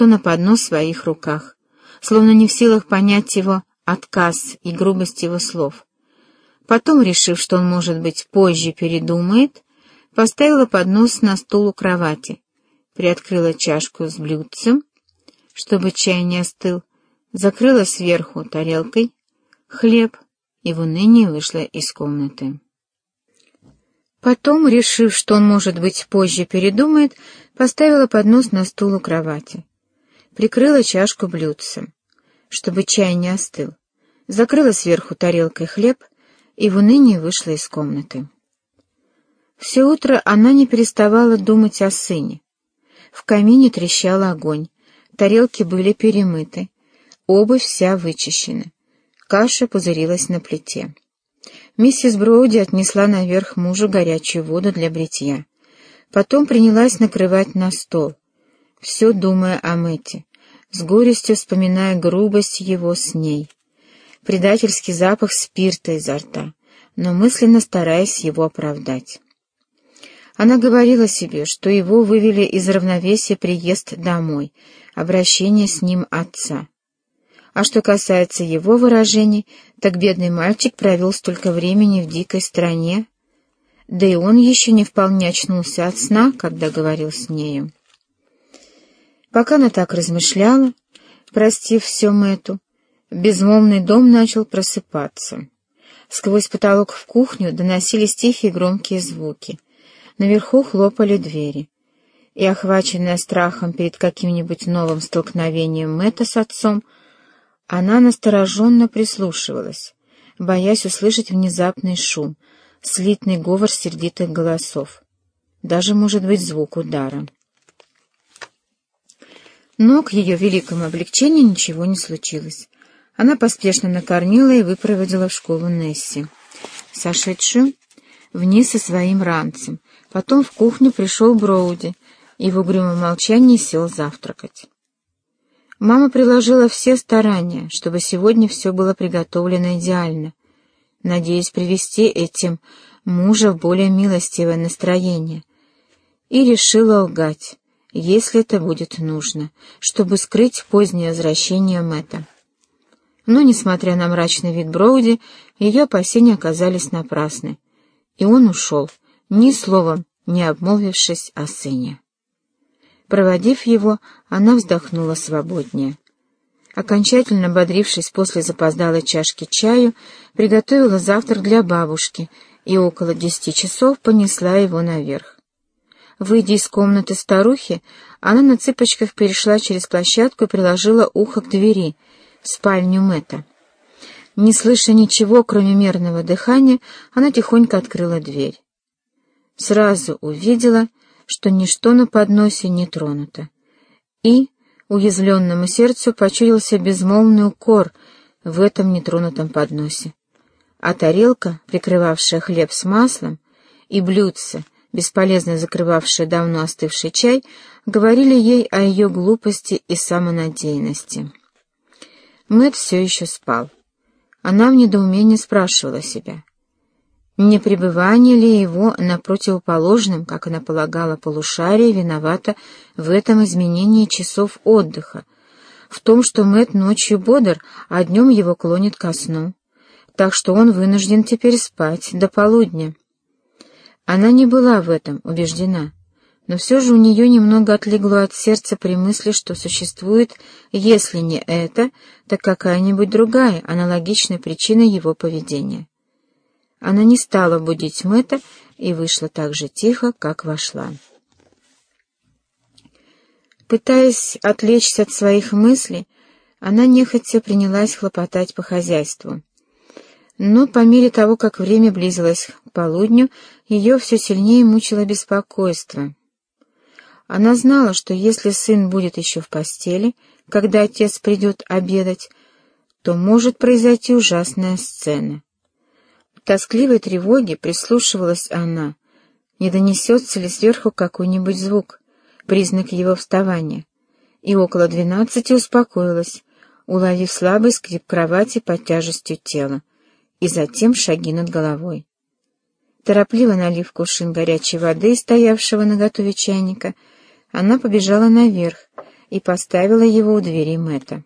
то на поднос в своих руках, словно не в силах понять его отказ и грубость его слов. Потом, решив, что он, может быть, позже передумает, поставила поднос на стул у кровати, приоткрыла чашку с блюдцем, чтобы чай не остыл, закрыла сверху тарелкой хлеб и в унынии вышла из комнаты. Потом, решив, что он, может быть, позже передумает, поставила поднос на стул у кровати, прикрыла чашку блюдцем, чтобы чай не остыл, закрыла сверху тарелкой хлеб и в унынии вышла из комнаты. Все утро она не переставала думать о сыне. В камине трещал огонь, тарелки были перемыты, обувь вся вычищена, каша пузырилась на плите. Миссис Броуди отнесла наверх мужу горячую воду для бритья. Потом принялась накрывать на стол, все думая о Мэте, с горестью вспоминая грубость его с ней предательский запах спирта изо рта, но мысленно стараясь его оправдать. Она говорила себе, что его вывели из равновесия приезд домой, обращение с ним отца. А что касается его выражений, так бедный мальчик провел столько времени в дикой стране, да и он еще не вполне очнулся от сна, когда говорил с нею. Пока она так размышляла, простив все Мэту, Безмолвный дом начал просыпаться. Сквозь потолок в кухню доносились тихие громкие звуки. Наверху хлопали двери. И, охваченная страхом перед каким-нибудь новым столкновением Мэтта с отцом, она настороженно прислушивалась, боясь услышать внезапный шум, слитный говор сердитых голосов. Даже, может быть, звук удара. Но к ее великому облегчению ничего не случилось. Она поспешно накормила и выпроводила в школу Несси, сошедшую вниз со своим ранцем. Потом в кухню пришел Броуди и в угрюмом молчании сел завтракать. Мама приложила все старания, чтобы сегодня все было приготовлено идеально, надеясь привести этим мужа в более милостивое настроение, и решила лгать, если это будет нужно, чтобы скрыть позднее возвращение Мэтта. Но, несмотря на мрачный вид Броуди, ее опасения оказались напрасны, и он ушел, ни словом не обмолвившись о сыне. Проводив его, она вздохнула свободнее. Окончательно бодрившись после запоздалой чашки чаю, приготовила завтрак для бабушки и около десяти часов понесла его наверх. Выйдя из комнаты старухи, она на цыпочках перешла через площадку и приложила ухо к двери — в спальню Мэтта. Не слыша ничего, кроме мерного дыхания, она тихонько открыла дверь. Сразу увидела, что ничто на подносе не тронуто. И уязвленному сердцу почудился безмолвный укор в этом нетронутом подносе. А тарелка, прикрывавшая хлеб с маслом, и блюдце, бесполезно закрывавшее давно остывший чай, говорили ей о ее глупости и самонадеянности. Мэтт все еще спал. Она в недоумении спрашивала себя, не пребывание ли его на противоположном, как она полагала, полушарии виновато в этом изменении часов отдыха, в том, что Мэтт ночью бодр, а днем его клонит ко сну, так что он вынужден теперь спать до полудня. Она не была в этом убеждена но все же у нее немного отлегло от сердца при мысли, что существует, если не это, так какая-нибудь другая, аналогичная причина его поведения. Она не стала будить Мэтта и вышла так же тихо, как вошла. Пытаясь отвлечься от своих мыслей, она нехотя принялась хлопотать по хозяйству. Но по мере того, как время близилось к полудню, ее все сильнее мучило беспокойство — она знала, что если сын будет еще в постели, когда отец придет обедать, то может произойти ужасная сцена. В тоскливой тревоге прислушивалась она, не донесется ли сверху какой-нибудь звук, признак его вставания, и около двенадцати успокоилась, уловив слабый скрип кровати под тяжестью тела, и затем шаги над головой. Торопливо налив кувшин горячей воды, стоявшего на готове чайника, она побежала наверх и поставила его у двери Мэтта.